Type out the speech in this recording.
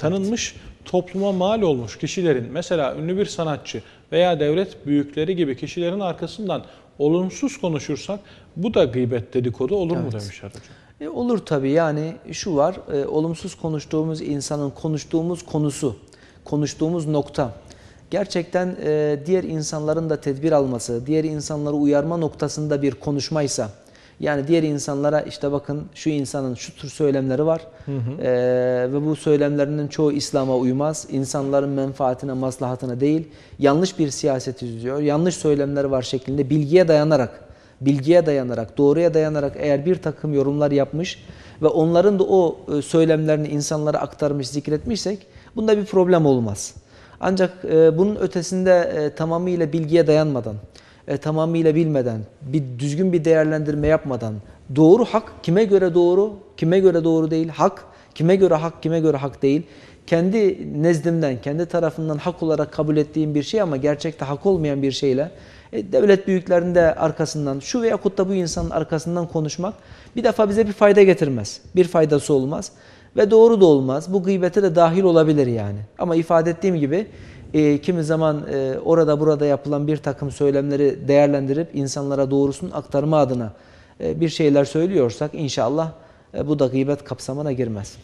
tanınmış, topluma mal olmuş kişilerin mesela ünlü bir sanatçı veya devlet büyükleri gibi kişilerin arkasından olumsuz konuşursak bu da gıybet dedikodu olur mu Evet. demişler hocam. E, olur tabii yani şu var, e, olumsuz konuştuğumuz insanın konuştuğumuz konusu, konuştuğumuz nokta gerçekten e, diğer insanların da tedbir alması, diğer insanları uyarma noktasında bir konuşmaysa, yani diğer insanlara işte bakın şu insanın şu tür söylemleri var. E, ve bu söylemlerinin çoğu İslam'a uymaz, insanların menfaatine, maslahatına değil, yanlış bir siyaset izliyor, yanlış söylemleri var şeklinde bilgiye dayanarak bilgiye dayanarak, doğruya dayanarak eğer bir takım yorumlar yapmış ve onların da o e, söylemlerini insanlara aktarmış, zikretmişsek bunda bir problem olmaz. Ancak e, bunun ötesinde e, tamamıyla bilgiye dayanmadan, e, tamamıyla bilmeden, bir düzgün bir değerlendirme yapmadan, doğru hak kime göre doğru, kime göre doğru değil, hak kime göre hak, kime göre hak değil, kendi nezdimden, kendi tarafından hak olarak kabul ettiğim bir şey ama gerçekte hak olmayan bir şeyle e, devlet büyüklerinin de arkasından şu veyahut da bu insanın arkasından konuşmak bir defa bize bir fayda getirmez. Bir faydası olmaz ve doğru da olmaz. Bu gıybete de dahil olabilir yani. Ama ifade ettiğim gibi e, kimi zaman e, orada burada yapılan bir takım söylemleri değerlendirip insanlara doğrusunu aktarma adına e, bir şeyler söylüyorsak inşallah e, bu da gıybet kapsamına girmez.